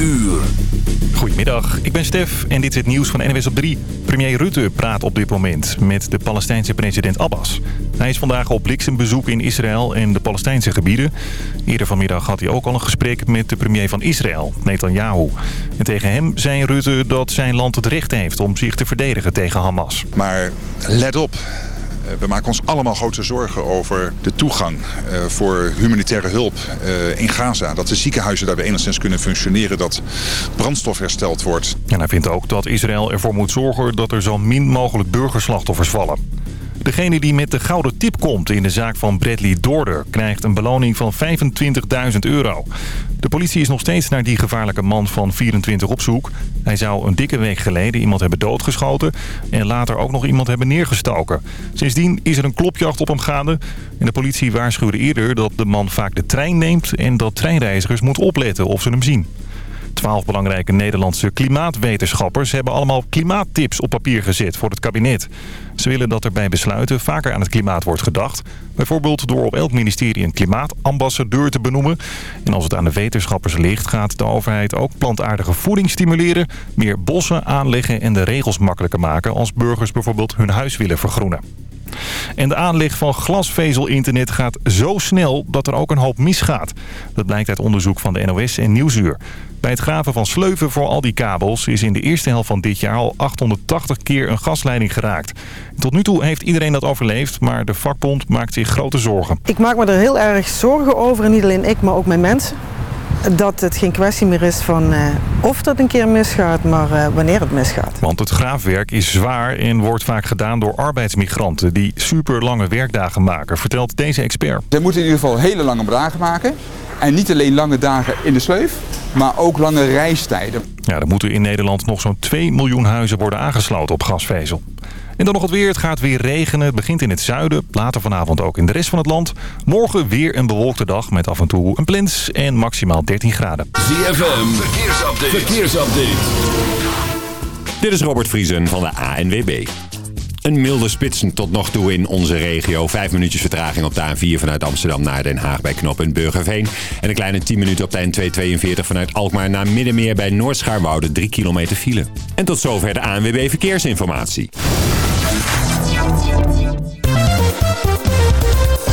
uur. Goedemiddag, ik ben Stef en dit is het nieuws van NWS op 3. Premier Rutte praat op dit moment met de Palestijnse president Abbas. Hij is vandaag op bliksembezoek in Israël en de Palestijnse gebieden. Eerder vanmiddag had hij ook al een gesprek met de premier van Israël, Netanyahu. En tegen hem zei Rutte dat zijn land het recht heeft om zich te verdedigen tegen Hamas. Maar let op, we maken ons allemaal grote zorgen over de toegang eh, voor humanitaire hulp eh, in Gaza. Dat de ziekenhuizen daar weer enigszins kunnen functioneren, dat brandstof hersteld wordt. En hij vindt ook dat Israël ervoor moet zorgen dat er zo min mogelijk burgerslachtoffers vallen. Degene die met de gouden tip komt in de zaak van Bradley Dorder... krijgt een beloning van 25.000 euro. De politie is nog steeds naar die gevaarlijke man van 24 op zoek. Hij zou een dikke week geleden iemand hebben doodgeschoten... en later ook nog iemand hebben neergestoken. Sindsdien is er een klopjacht op hem gaande. En de politie waarschuwde eerder dat de man vaak de trein neemt... en dat treinreizigers moeten opletten of ze hem zien. Twaalf belangrijke Nederlandse klimaatwetenschappers hebben allemaal klimaattips op papier gezet voor het kabinet. Ze willen dat er bij besluiten vaker aan het klimaat wordt gedacht. Bijvoorbeeld door op elk ministerie een klimaatambassadeur te benoemen. En als het aan de wetenschappers ligt gaat de overheid ook plantaardige voeding stimuleren... meer bossen aanleggen en de regels makkelijker maken als burgers bijvoorbeeld hun huis willen vergroenen. En de aanleg van glasvezel-internet gaat zo snel dat er ook een hoop misgaat. Dat blijkt uit onderzoek van de NOS en Nieuwsuur. Bij het graven van sleuven voor al die kabels is in de eerste helft van dit jaar al 880 keer een gasleiding geraakt. Tot nu toe heeft iedereen dat overleefd, maar de vakbond maakt zich grote zorgen. Ik maak me er heel erg zorgen over, en niet alleen ik, maar ook mijn mensen dat het geen kwestie meer is van uh, of dat een keer misgaat, maar uh, wanneer het misgaat. Want het graafwerk is zwaar en wordt vaak gedaan door arbeidsmigranten... die super lange werkdagen maken, vertelt deze expert. Ze moeten in ieder geval hele lange dagen maken. En niet alleen lange dagen in de sleuf, maar ook lange reistijden. Ja, er moeten in Nederland nog zo'n 2 miljoen huizen worden aangesloten op gasvezel. En dan nog het weer. Het gaat weer regenen. Het begint in het zuiden. Later vanavond ook in de rest van het land. Morgen weer een bewolkte dag met af en toe een plens en maximaal 13 graden. ZFM, verkeersupdate. verkeersupdate. Dit is Robert Vriesen van de ANWB. Een milde spitsen tot nog toe in onze regio. Vijf minuutjes vertraging op de A4 vanuit Amsterdam naar Den Haag bij knooppunt Burgerveen. En een kleine 10 minuten op de N242 vanuit Alkmaar naar Middenmeer bij Noordschaarwoude. 3 kilometer file. En tot zover de ANWB Verkeersinformatie.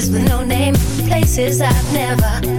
Faces with no name. Places I've never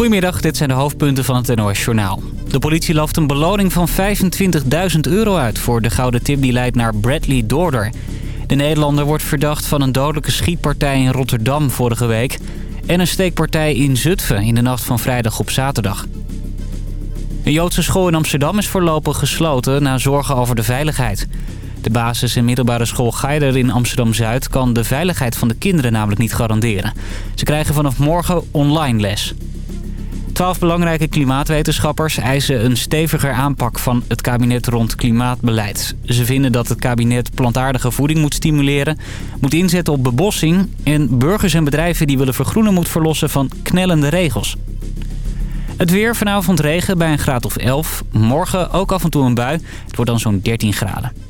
Goedemiddag, dit zijn de hoofdpunten van het NOS Journaal. De politie looft een beloning van 25.000 euro uit... voor de gouden tip die leidt naar Bradley Dorder. De Nederlander wordt verdacht van een dodelijke schietpartij in Rotterdam vorige week... en een steekpartij in Zutphen in de nacht van vrijdag op zaterdag. Een Joodse school in Amsterdam is voorlopig gesloten na zorgen over de veiligheid. De basis- en middelbare school Geider in Amsterdam-Zuid kan de veiligheid van de kinderen namelijk niet garanderen. Ze krijgen vanaf morgen online les. Twaalf belangrijke klimaatwetenschappers eisen een steviger aanpak van het kabinet rond klimaatbeleid. Ze vinden dat het kabinet plantaardige voeding moet stimuleren, moet inzetten op bebossing... en burgers en bedrijven die willen vergroenen moet verlossen van knellende regels. Het weer vanavond regen bij een graad of 11. Morgen ook af en toe een bui. Het wordt dan zo'n 13 graden.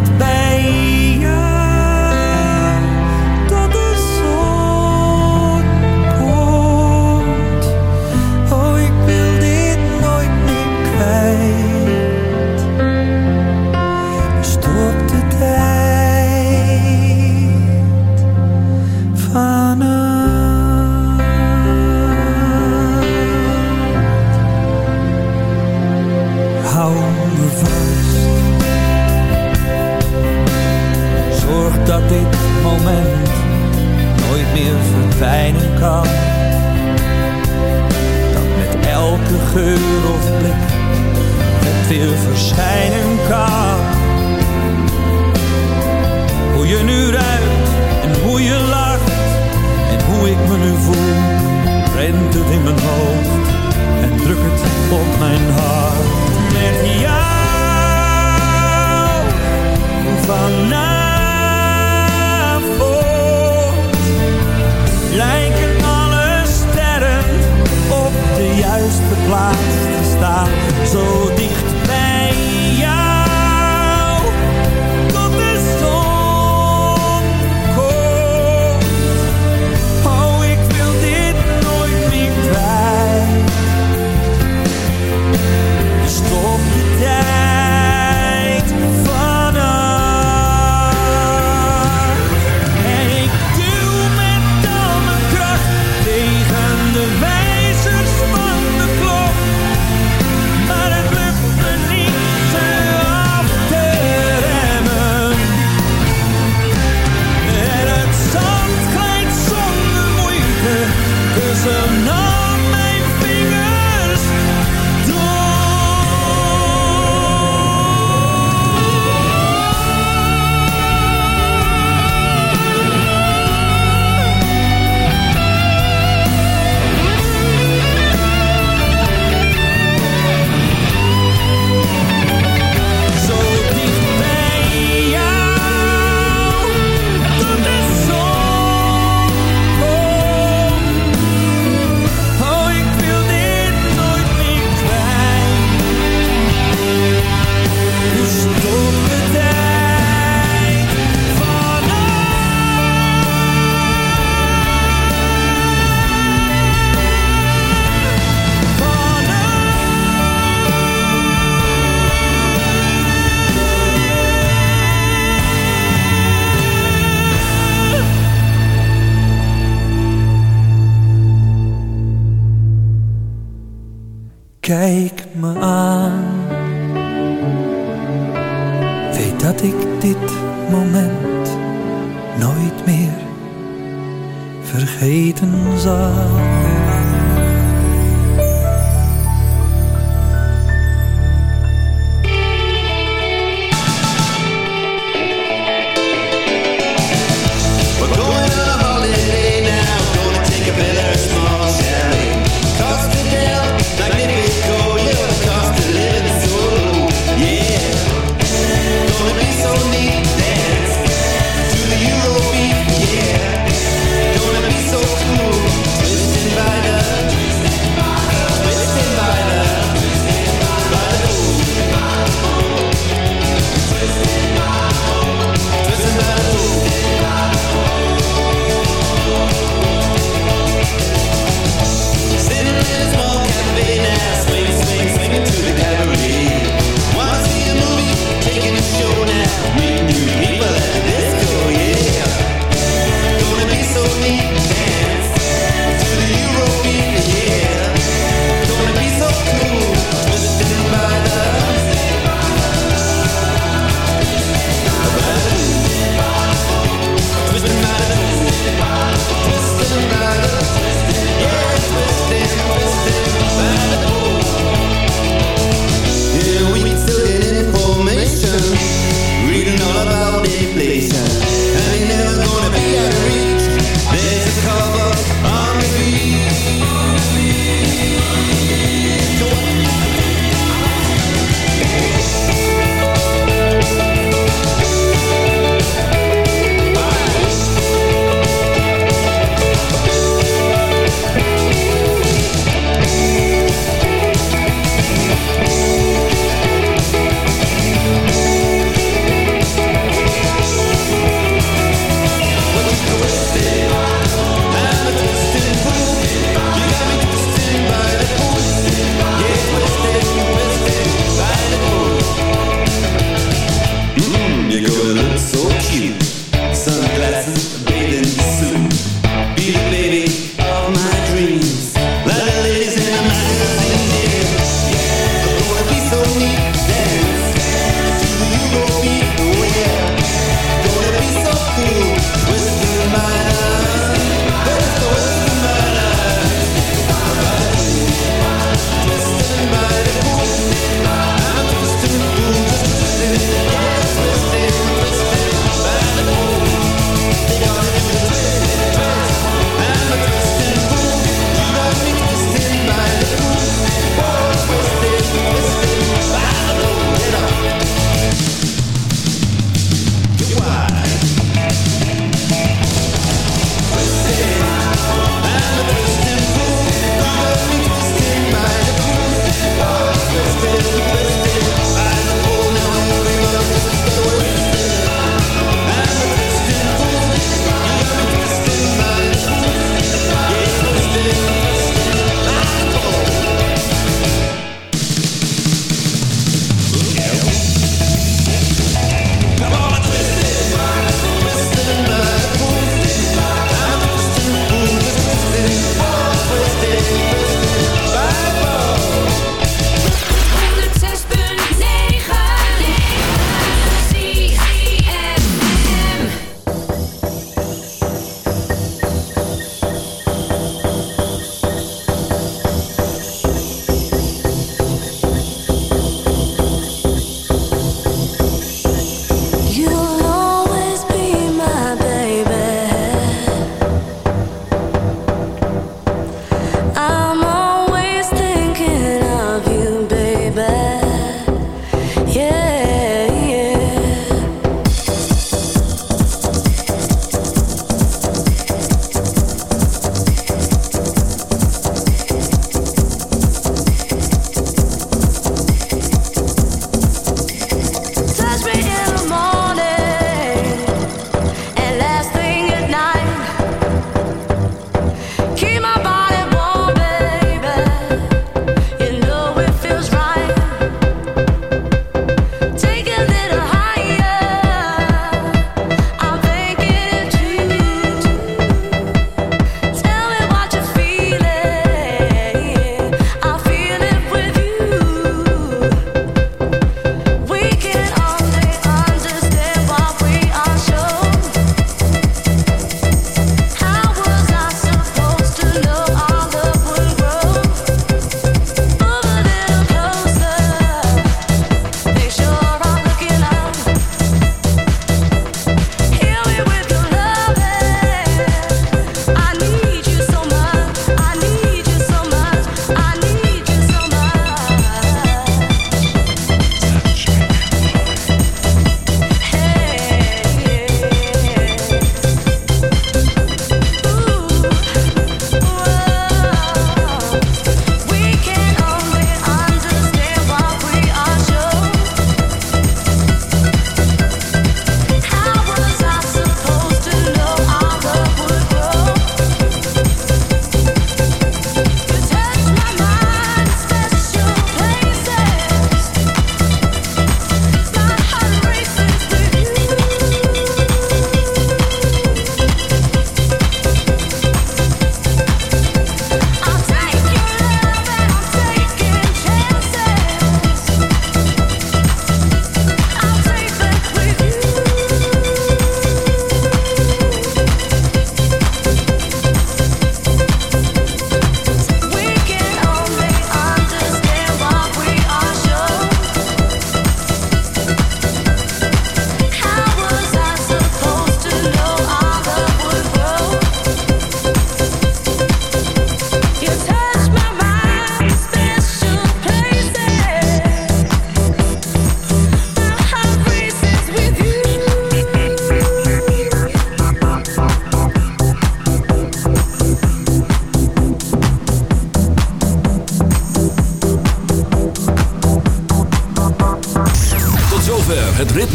verdwijnen kan. Dat met elke geur of blik het weer verschijnen kan. Hoe je nu ruikt en hoe je lacht en hoe ik me nu voel, rent het in mijn hoofd so